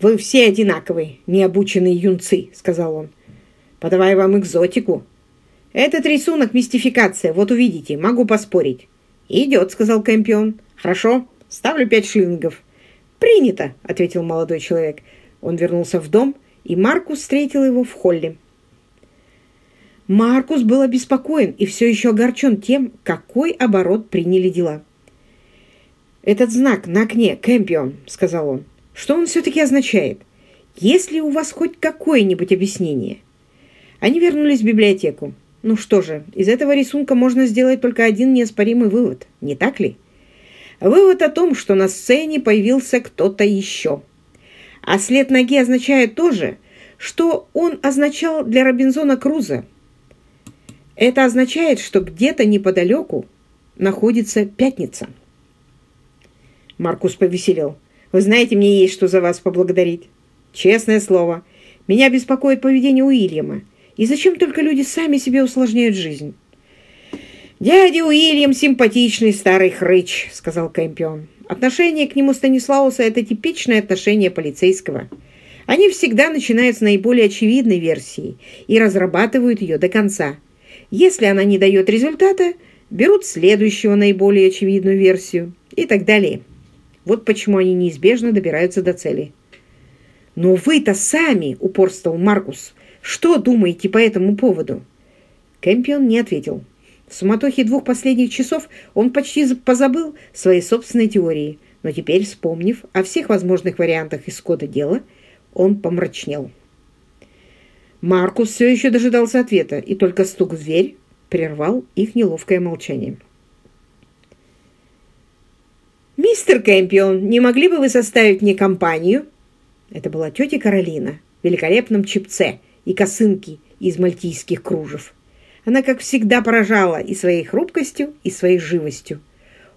«Вы все одинаковые, необученные юнцы», — сказал он. «Подавай вам экзотику». «Этот рисунок — мистификация, вот увидите, могу поспорить». «Идет», — сказал Кэмпион. «Хорошо, ставлю пять шиллингов». «Принято», — ответил молодой человек. Он вернулся в дом, и Маркус встретил его в холле. Маркус был обеспокоен и все еще огорчен тем, какой оборот приняли дела. «Этот знак на окне, Кэмпион», — сказал он. «Что он все-таки означает? Есть ли у вас хоть какое-нибудь объяснение?» Они вернулись в библиотеку. Ну что же, из этого рисунка можно сделать только один неоспоримый вывод, не так ли? Вывод о том, что на сцене появился кто-то еще. А след ноги означает то же, что он означал для Робинзона Круза. Это означает, что где-то неподалеку находится пятница. Маркус повеселел. «Вы знаете, мне есть что за вас поблагодарить. Честное слово, меня беспокоит поведение Уильяма. И зачем только люди сами себе усложняют жизнь?» «Дядя Уильям симпатичный старый хрыч», — сказал Кэмпион. «Отношение к нему Станислауса — это типичное отношение полицейского. Они всегда начинают с наиболее очевидной версии и разрабатывают ее до конца. Если она не дает результата, берут следующего наиболее очевидную версию и так далее». Вот почему они неизбежно добираются до цели. «Но вы-то сами, — упорствовал Маркус, — что думаете по этому поводу?» Кэмпион не ответил. В суматохе двух последних часов он почти позабыл свои собственные теории, но теперь, вспомнив о всех возможных вариантах исхода дела, он помрачнел. Маркус все еще дожидался ответа, и только стук в дверь прервал их неловкое молчание. «Мистер Кэмпион, не могли бы вы составить мне компанию?» Это была тетя Каролина в великолепном чипце и косынке из мальтийских кружев. Она, как всегда, поражала и своей хрупкостью, и своей живостью.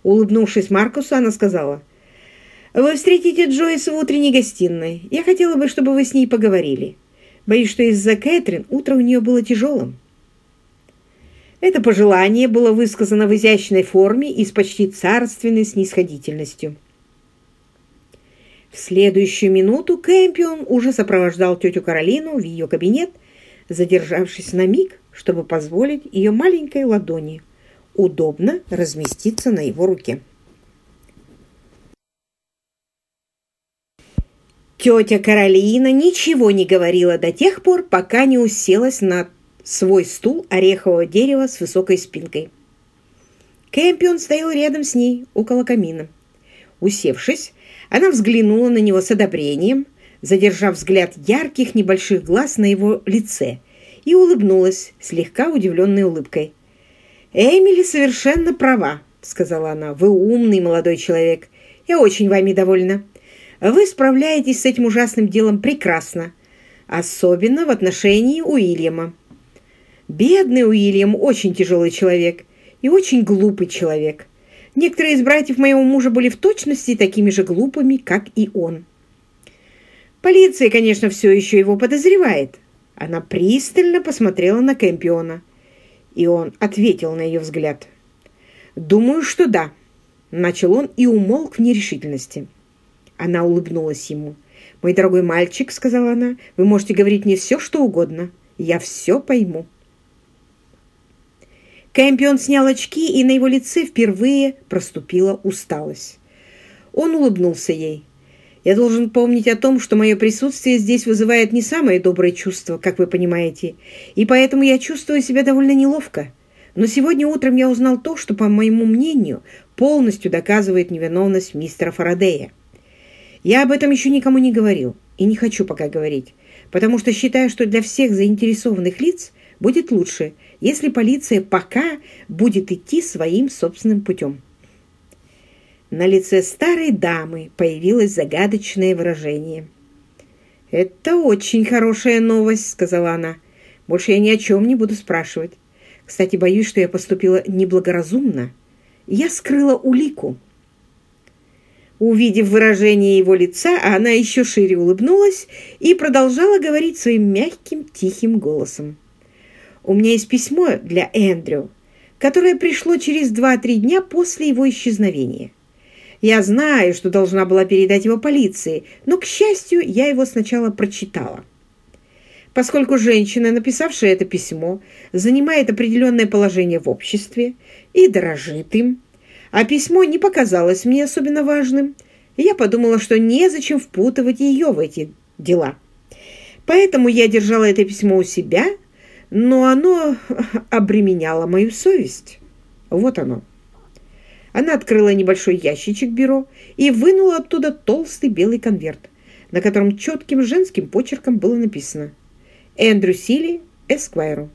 Улыбнувшись Маркусу, она сказала, «Вы встретите Джойс в утренней гостиной. Я хотела бы, чтобы вы с ней поговорили. Боюсь, что из-за Кэтрин утро у нее было тяжелым». Это пожелание было высказано в изящной форме и с почти царственной снисходительностью. В следующую минуту Кэмпион уже сопровождал тетю Каролину в ее кабинет, задержавшись на миг, чтобы позволить ее маленькой ладони удобно разместиться на его руке. Тетя Каролина ничего не говорила до тех пор, пока не уселась на свой стул орехового дерева с высокой спинкой. Кэмпион стоял рядом с ней, около камина. Усевшись, она взглянула на него с одобрением, задержав взгляд ярких небольших глаз на его лице, и улыбнулась слегка удивленной улыбкой. «Эмили совершенно права», — сказала она. «Вы умный молодой человек. Я очень вами довольна. Вы справляетесь с этим ужасным делом прекрасно, особенно в отношении Уильяма. Бедный Уильям очень тяжелый человек и очень глупый человек. Некоторые из братьев моего мужа были в точности такими же глупыми, как и он. Полиция, конечно, все еще его подозревает. Она пристально посмотрела на Кэмпиона, и он ответил на ее взгляд. «Думаю, что да», — начал он и умолк в нерешительности. Она улыбнулась ему. «Мой дорогой мальчик», — сказала она, — «вы можете говорить мне все, что угодно. Я все пойму». Кэмпион снял очки, и на его лице впервые проступила усталость. Он улыбнулся ей. «Я должен помнить о том, что мое присутствие здесь вызывает не самое доброе чувство, как вы понимаете, и поэтому я чувствую себя довольно неловко. Но сегодня утром я узнал то, что, по моему мнению, полностью доказывает невиновность мистера Фарадея. Я об этом еще никому не говорил и не хочу пока говорить, потому что считаю, что для всех заинтересованных лиц будет лучше – если полиция пока будет идти своим собственным путем. На лице старой дамы появилось загадочное выражение. «Это очень хорошая новость», — сказала она. «Больше я ни о чем не буду спрашивать. Кстати, боюсь, что я поступила неблагоразумно. Я скрыла улику». Увидев выражение его лица, она еще шире улыбнулась и продолжала говорить своим мягким, тихим голосом. У меня есть письмо для Эндрю, которое пришло через два-три дня после его исчезновения. Я знаю, что должна была передать его полиции, но, к счастью, я его сначала прочитала. Поскольку женщина, написавшая это письмо, занимает определенное положение в обществе и дорожит им, а письмо не показалось мне особенно важным, я подумала, что незачем впутывать ее в эти дела. Поэтому я держала это письмо у себя, но оно обременяло мою совесть. Вот оно. Она открыла небольшой ящичек бюро и вынула оттуда толстый белый конверт, на котором четким женским почерком было написано «Эндрю Сили, Эсквайру».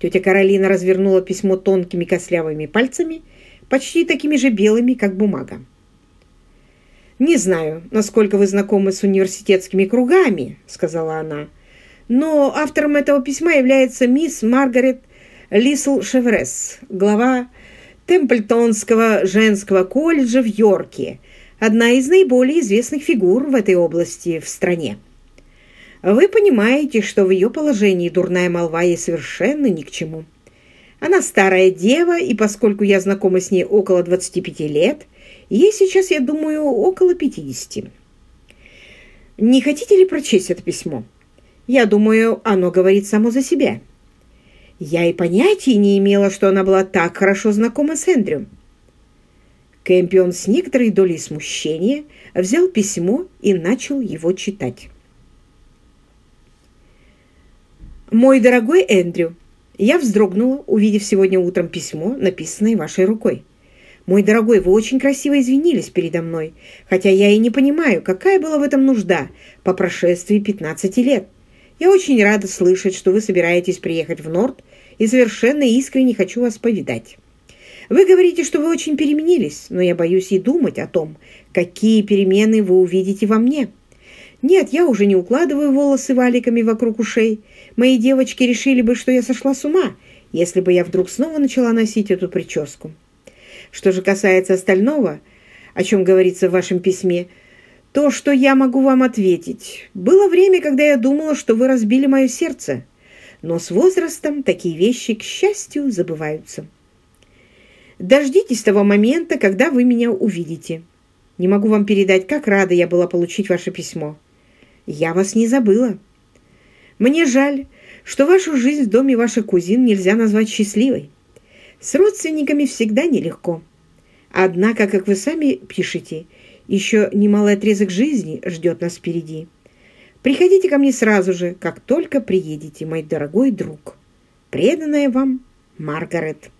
Тетя Каролина развернула письмо тонкими костлявыми пальцами, почти такими же белыми, как бумага. «Не знаю, насколько вы знакомы с университетскими кругами», — сказала она, «но автором этого письма является мисс Маргарет Лисл Шеврес, глава Темплтонского женского колледжа в Йорке, одна из наиболее известных фигур в этой области в стране. Вы понимаете, что в ее положении дурная молва ей совершенно ни к чему. Она старая дева, и поскольку я знакома с ней около 25 лет, ей сейчас, я думаю, около 50. Не хотите ли прочесть это письмо? Я думаю, оно говорит само за себя. Я и понятия не имела, что она была так хорошо знакома с Эндрю. Кэмпион с некоторой долей смущения взял письмо и начал его читать. «Мой дорогой Эндрю, я вздрогнула, увидев сегодня утром письмо, написанное вашей рукой. Мой дорогой, вы очень красиво извинились передо мной, хотя я и не понимаю, какая была в этом нужда по прошествии 15 лет. Я очень рада слышать, что вы собираетесь приехать в Норд, и совершенно искренне хочу вас повидать. Вы говорите, что вы очень переменились, но я боюсь и думать о том, какие перемены вы увидите во мне. Нет, я уже не укладываю волосы валиками вокруг ушей. Мои девочки решили бы, что я сошла с ума, если бы я вдруг снова начала носить эту прическу. Что же касается остального, о чем говорится в вашем письме, то, что я могу вам ответить. Было время, когда я думала, что вы разбили мое сердце, но с возрастом такие вещи, к счастью, забываются. Дождитесь того момента, когда вы меня увидите. Не могу вам передать, как рада я была получить ваше письмо. Я вас не забыла. Мне жаль, что вашу жизнь в доме ваших кузин нельзя назвать счастливой. С родственниками всегда нелегко. Однако, как вы сами пишете, еще немалый отрезок жизни ждет нас впереди. Приходите ко мне сразу же, как только приедете, мой дорогой друг. Преданная вам Маргарет.